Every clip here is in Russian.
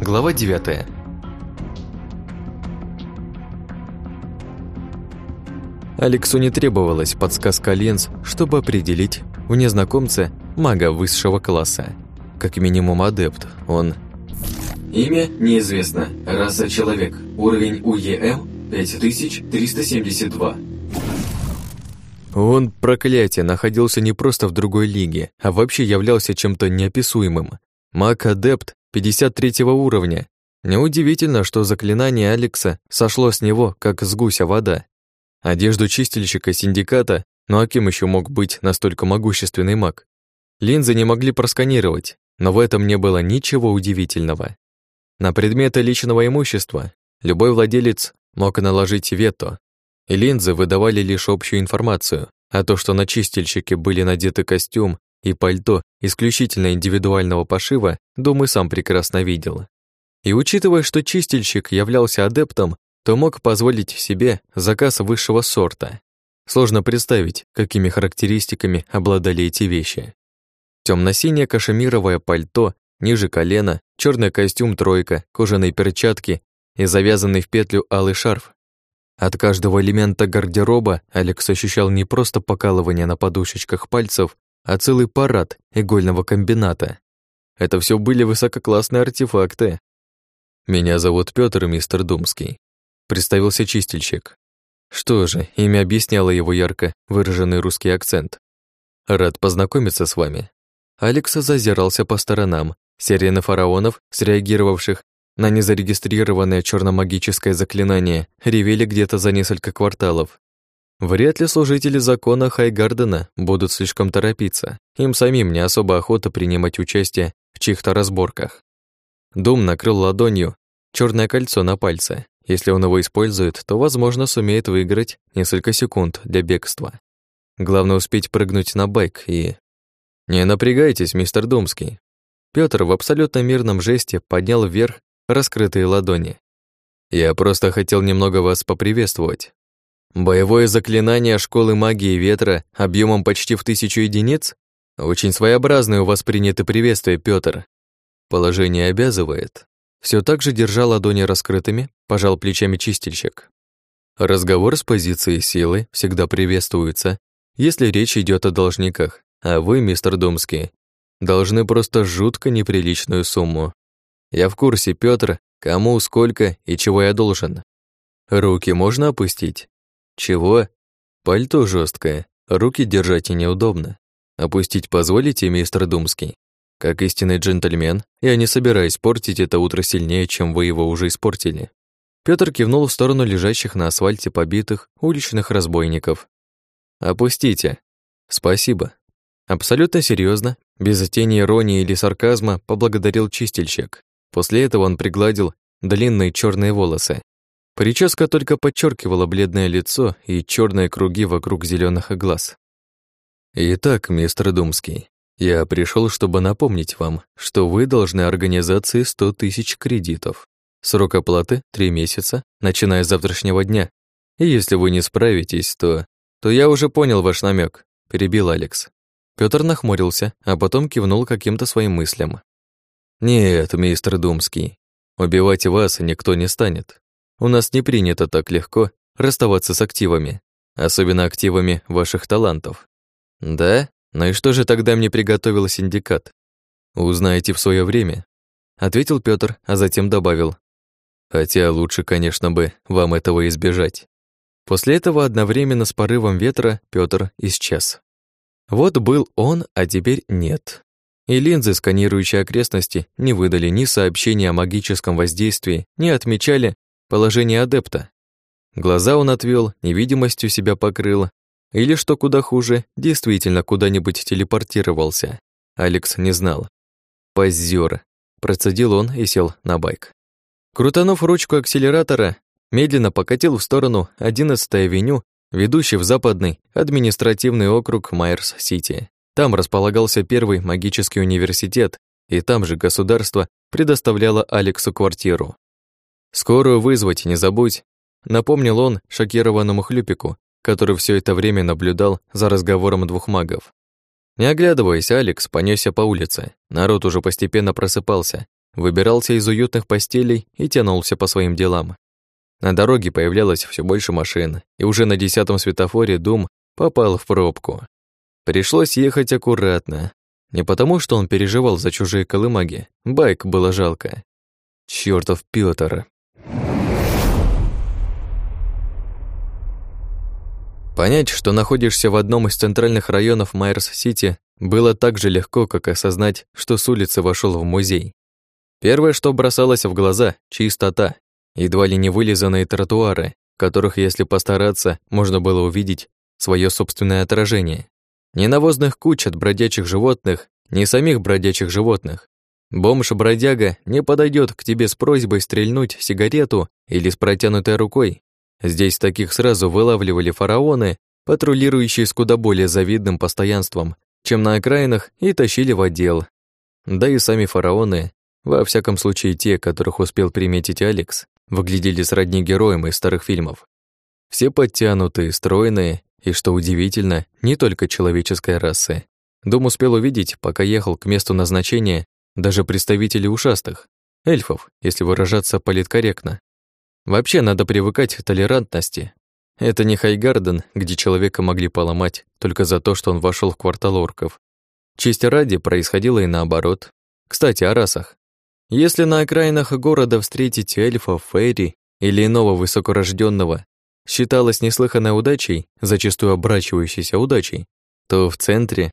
Глава 9 Алексу не требовалась подсказка Ленз, чтобы определить в незнакомце мага высшего класса. Как минимум адепт, он... Имя неизвестно, раса человек, уровень УЕМ 5372. Он, проклятие, находился не просто в другой лиге, а вообще являлся чем-то неописуемым. Маг-адепт 53 уровня. Неудивительно, что заклинание Алекса сошло с него, как с гуся вода. Одежду чистильщика синдиката, ну а кем еще мог быть настолько могущественный маг? Линзы не могли просканировать, но в этом не было ничего удивительного. На предметы личного имущества любой владелец мог наложить вето, и линзы выдавали лишь общую информацию, а то, что на чистильщике были надеты костюм и пальто исключительно индивидуального пошива, думаю, сам прекрасно видел. И учитывая, что чистильщик являлся адептом, то мог позволить себе заказ высшего сорта. Сложно представить, какими характеристиками обладали эти вещи. Темно-синее кашемировое пальто, ниже колена, черный костюм тройка, кожаные перчатки и завязанный в петлю алый шарф от каждого элемента гардероба Алекс ощущал не просто покалывание на подушечках пальцев, а целый парад игольного комбината. Это все были высококлассные артефакты. «Меня зовут Пётр, мистер Думский», — представился чистильщик. Что же, имя объясняло его ярко выраженный русский акцент. «Рад познакомиться с вами». Алекс зазирался по сторонам. Сирены фараонов, среагировавших на незарегистрированное черномагическое заклинание ревели где-то за несколько кварталов. Вряд ли служители закона Хайгардена будут слишком торопиться. Им самим не особо охота принимать участие в чьих-то разборках. Дум накрыл ладонью черное кольцо на пальце. Если он его использует, то, возможно, сумеет выиграть несколько секунд для бегства. Главное успеть прыгнуть на байк и... «Не напрягайтесь, мистер Думский». Пётр в абсолютно мирном жесте поднял вверх раскрытые ладони. Я просто хотел немного вас поприветствовать. Боевое заклинание школы магии ветра объемом почти в тысячу единиц? Очень своеобразное у вас принято приветствие, Пётр. Положение обязывает. Все так же держа ладони раскрытыми, пожал плечами чистильщик. Разговор с позиции силы всегда приветствуется, если речь идет о должниках, а вы, мистер Думский, должны просто жутко неприличную сумму. Я в курсе, Пётр, кому, сколько и чего я должен. Руки можно опустить? Чего? Пальто жесткое, руки держать и неудобно. Опустить позволите, мистер Думский? Как истинный джентльмен, я не собираюсь портить это утро сильнее, чем вы его уже испортили. Пётр кивнул в сторону лежащих на асфальте побитых уличных разбойников. «Опустите. Спасибо». Абсолютно серьезно, без тени иронии или сарказма, поблагодарил чистильщик. После этого он пригладил длинные черные волосы. Прическа только подчеркивала бледное лицо и черные круги вокруг зеленых глаз. «Итак, мистер Думский, я пришел, чтобы напомнить вам, что вы должны организации 100 тысяч кредитов. Срок оплаты — 3 месяца, начиная с завтрашнего дня. И если вы не справитесь, то... То я уже понял ваш намек, перебил Алекс. Пётр нахмурился, а потом кивнул каким-то своим мыслям. «Нет, мистер Думский, убивать вас никто не станет. У нас не принято так легко расставаться с активами, особенно активами ваших талантов». «Да? Ну и что же тогда мне приготовил синдикат?» «Узнаете в свое время», — ответил Пётр, а затем добавил. «Хотя лучше, конечно бы, вам этого избежать». После этого одновременно с порывом ветра Пётр исчез. Вот был он, а теперь нет и линзы, сканирующие окрестности, не выдали ни сообщения о магическом воздействии, ни отмечали положение адепта. Глаза он отвел, невидимостью себя покрыл, или, что куда хуже, действительно куда-нибудь телепортировался. Алекс не знал. «Позёр», — процедил он и сел на байк. Крутанув ручку акселератора, медленно покатил в сторону 11-й авеню, ведущей в западный административный округ Майерс-Сити. Там располагался первый магический университет, и там же государство предоставляло Алексу квартиру. «Скорую вызвать, не забудь», — напомнил он шокированному хлюпику, который все это время наблюдал за разговором двух магов. Не оглядываясь, Алекс понесся по улице. Народ уже постепенно просыпался. выбирался из уютных постелей и тянулся по своим делам. На дороге появлялось все больше машин, и уже на десятом светофоре Дум попал в пробку. Пришлось ехать аккуратно. Не потому, что он переживал за чужие колымаги. Байк было жалко. Чёртов Пётр. Понять, что находишься в одном из центральных районов Майерс-Сити, было так же легко, как осознать, что с улицы вошел в музей. Первое, что бросалось в глаза — чистота. Едва ли не вылизанные тротуары, которых, если постараться, можно было увидеть свое собственное отражение. Ни навозных куч от бродячих животных, ни самих бродячих животных. Бомж-бродяга не подойдет к тебе с просьбой стрельнуть сигарету или с протянутой рукой. Здесь таких сразу вылавливали фараоны, патрулирующие с куда более завидным постоянством, чем на окраинах, и тащили в отдел. Да и сами фараоны, во всяком случае те, которых успел приметить Алекс, выглядели сродни героям из старых фильмов. Все подтянутые, стройные и, что удивительно, не только человеческой расы. Дом успел увидеть, пока ехал к месту назначения, даже представителей ушастых, эльфов, если выражаться политкорректно. Вообще надо привыкать к толерантности. Это не Хайгарден, где человека могли поломать только за то, что он вошел в квартал орков. Честь ради происходило и наоборот. Кстати, о расах. Если на окраинах города встретить эльфа, фейри или иного высокорожденного считалось неслыханной удачей, зачастую обращающейся удачей, то в центре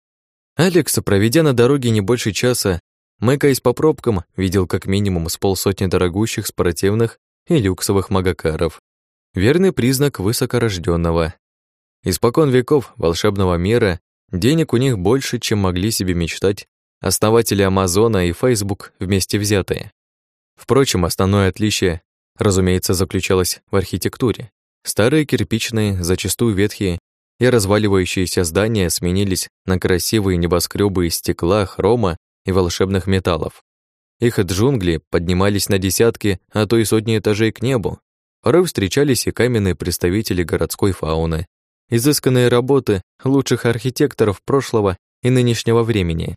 Алекс, проведя на дороге не больше часа, мыкаясь по пробкам, видел как минимум с полсотни дорогущих спортивных и люксовых магакаров. Верный признак высокорожденного. Испокон веков волшебного мира денег у них больше, чем могли себе мечтать основатели Амазона и Facebook вместе взятые. Впрочем, основное отличие, разумеется, заключалось в архитектуре. Старые кирпичные, зачастую ветхие и разваливающиеся здания сменились на красивые небоскребы из стекла, хрома и волшебных металлов. Их джунгли поднимались на десятки, а то и сотни этажей к небу. Порой встречались и каменные представители городской фауны, изысканные работы лучших архитекторов прошлого и нынешнего времени.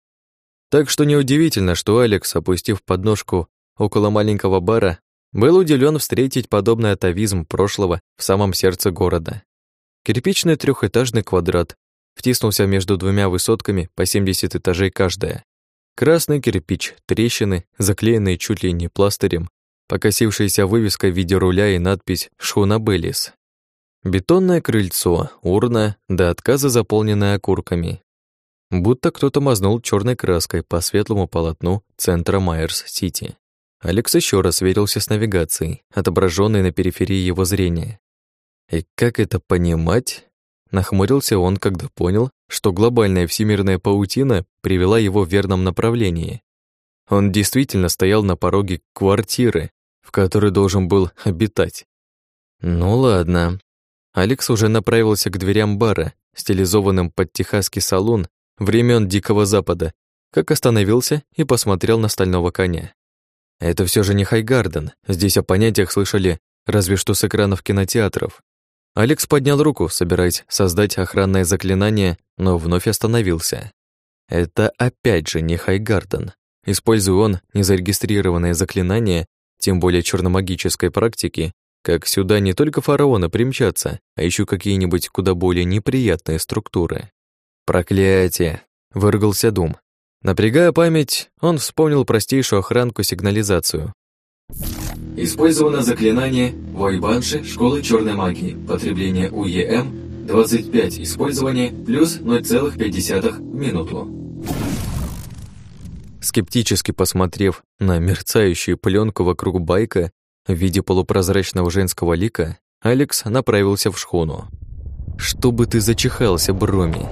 Так что неудивительно, что Алекс, опустив подножку около маленького бара, был удивлен встретить подобный атовизм прошлого в самом сердце города. Кирпичный трехэтажный квадрат втиснулся между двумя высотками по 70 этажей каждая. Красный кирпич, трещины, заклеенные чуть ли не пластырем, покосившаяся вывеска в виде руля и надпись «Шхуна Беллис». Бетонное крыльцо, урна, до отказа заполненная окурками. Будто кто-то мазнул черной краской по светлому полотну центра Майерс-Сити. Алекс еще раз сверился с навигацией, отображенной на периферии его зрения. И как это понимать? Нахмурился он, когда понял, что глобальная всемирная паутина привела его в верном направлении. Он действительно стоял на пороге квартиры, в которой должен был обитать. Ну ладно. Алекс уже направился к дверям бара, стилизованным под техасский салон времен Дикого Запада, как остановился и посмотрел на стального коня. Это все же не Хайгарден. Здесь о понятиях слышали разве что с экранов кинотеатров. Алекс поднял руку, собираясь создать охранное заклинание, но вновь остановился. Это опять же не Хайгарден. Используя он незарегистрированное заклинание, тем более черномагической практики, как сюда не только фараоны примчатся, а еще какие-нибудь куда более неприятные структуры. Проклятие! Выргался Дум. Напрягая память, он вспомнил простейшую охранку-сигнализацию. Использовано заклинание Войбанши Школы Черной Магии. Потребление УЕМ 25. Использование плюс 0,5 в минуту. Скептически посмотрев на мерцающую пленку вокруг байка в виде полупрозрачного женского лика, Алекс направился в шхуну. «Чтобы ты зачихался, Броми!»